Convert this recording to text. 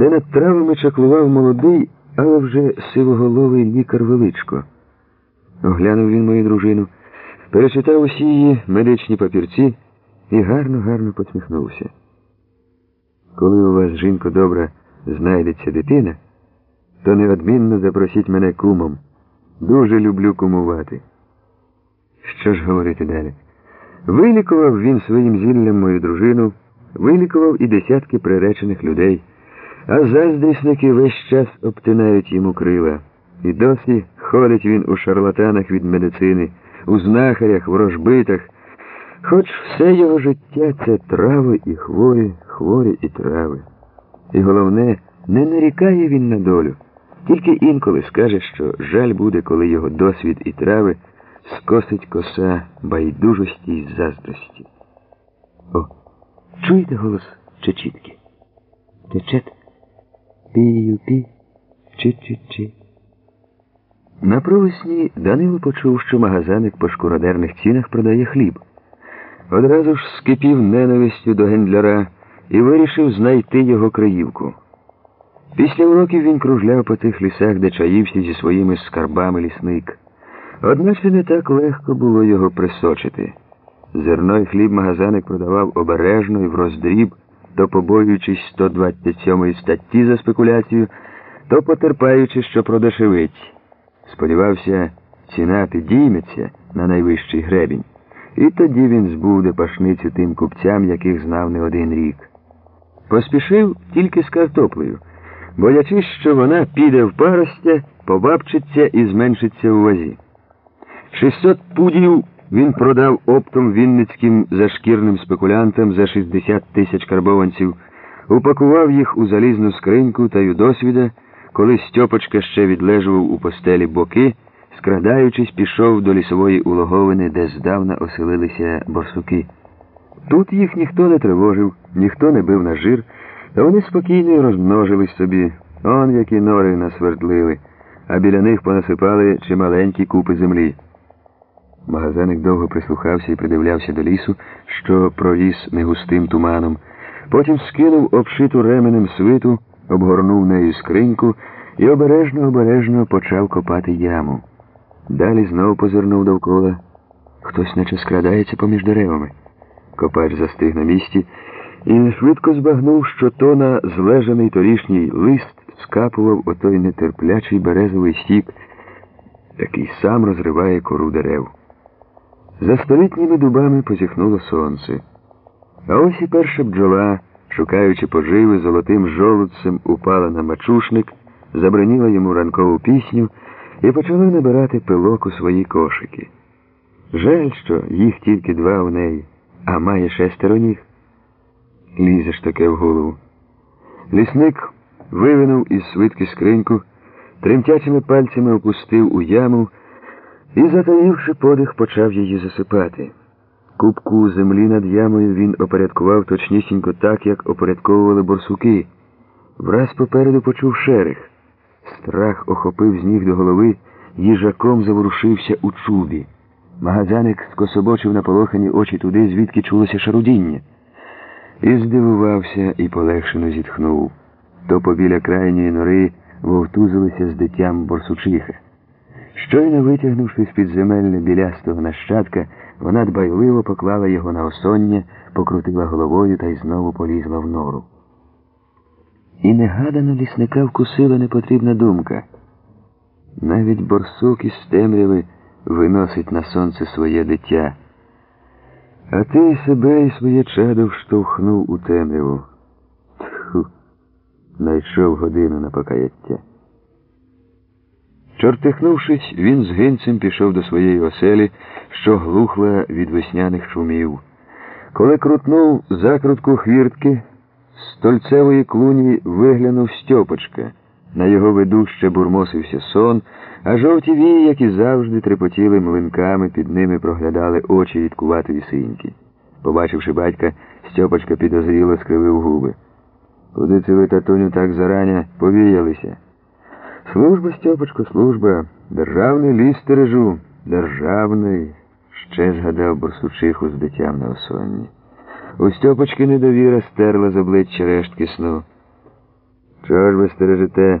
де над травами чаклував молодий, але вже сивоголовий лікар величко. Оглянув він мою дружину, перечитав усі її медичні папірці і гарно-гарно посміхнувся. Коли у вас, жінко, добра, знайдеться дитина, то неодмінно запросіть мене кумом. Дуже люблю кумувати. Що ж говорити далі? Вилікував він своїм зіллям мою дружину, вилікував і десятки приречених людей, а заздрісники весь час обтинають йому крила. І досі ходить він у шарлатанах від медицини, у знахарях, ворожбитах. Хоч все його життя це трави і хворі, хворі і трави. І головне, не нарікає він на долю, тільки інколи скаже, що жаль буде, коли його досвід і трави скосить коса байдужості й заздрості. О, чуєте голос Чечітки? Течет пію-пі, чи-чи-чи. На провесні Данило почув, що магазаник по шкуродерних цінах продає хліб. Одразу ж скипів ненавистю до гендляра і вирішив знайти його краївку. Після уроків він кружляв по тих лісах, де чаївся зі своїми скарбами лісник. Одначе не так легко було його присочити. Зерно й хліб магазаник продавав обережно і в роздріб, то побоюючись 127 статті за спекуляцію, то потерпаючи, що продешевить. Сподівався, ціна підійметься на найвищий гребінь. І тоді він збуде пашницю тим купцям, яких знав не один рік. Поспішив тільки з картоплею, боячись, що вона піде в паростя, побабчиться і зменшиться у вазі. 600 пудів він продав оптом вінницьким зашкірним спекулянтам за 60 тисяч карбованців, упакував їх у залізну скриньку та й у досвіда, коли Стьопочка ще відлежував у постелі боки, скрадаючись, пішов до лісової улоговини, де здавна оселилися борсуки. Тут їх ніхто не тривожив, ніхто не бив на жир, та вони спокійно розмножились собі, он які нори насвердлили, а біля них понасипали чималенькі купи землі. Магазаник довго прислухався і придивлявся до лісу, що провіз негустим туманом. Потім скинув обшиту ременем свиту, обгорнув нею скриньку і обережно-обережно почав копати яму. Далі знову позирнув довкола. Хтось наче скрадається поміж деревами. Копач застиг на місці і швидко збагнув, що то на злежаний торішній лист скапував отой нетерплячий березовий сік, який сам розриває кору дерев. За столітніми дубами позіхнуло сонце. А ось і перша бджола, шукаючи поживи, золотим жолудцем упала на мачушник, заброніла йому ранкову пісню і почала набирати пилок у свої кошики. Жаль, що їх тільки два у неї, а має шестеро ніг. Лізе ж таке в голову. Лісник вивинув із свитки скриньку, тремтячими пальцями опустив у яму і, затаївши подих, почав її засипати. Кубку землі над ямою він опорядкував точнісінько так, як опорядковували борсуки. Враз попереду почув шерех. Страх охопив з ніг до голови, їжаком заворушився у чубі. Магазаник скособочив на полохані очі туди, звідки чулося шарудіння. І здивувався і полегшено зітхнув. То побіля крайньої нори вовтузилися з дитям борсучиха. Щойно витягнувши з підземелля білястого нащадка, вона дбайливо поклала його на осоння, покрутила головою та й знову полізла в нору. І негадано лісника вкусила непотрібна думка. Навіть борсук із темряви виносить на сонце своє дитя. А ти себе і своє чадо вштовхнув у темряву. Тху, найшов годину на покаяття. Чортихнувшись, він з гинцем пішов до своєї оселі, що глухла від весняних шумів. Коли крутнув закрутку хвіртки, з тольцевої клуні виглянув Стьопочка. На його виду ще бурмосився сон, а жовті вії, як і завжди, трепотіли млинками, під ними проглядали очі відкуватої синьки. Побачивши батька, Стьопочка підозріло скривив губи. Куди це ви, татуню, так зараня повіялися? Служба, Стьопочко, служба. Державний ліс стережу. Державний. Ще згадав борсучиху з дитям на осонні. У Стьопочки недовіра стерла з обличчя рештки сну. Чого ж ви стережете?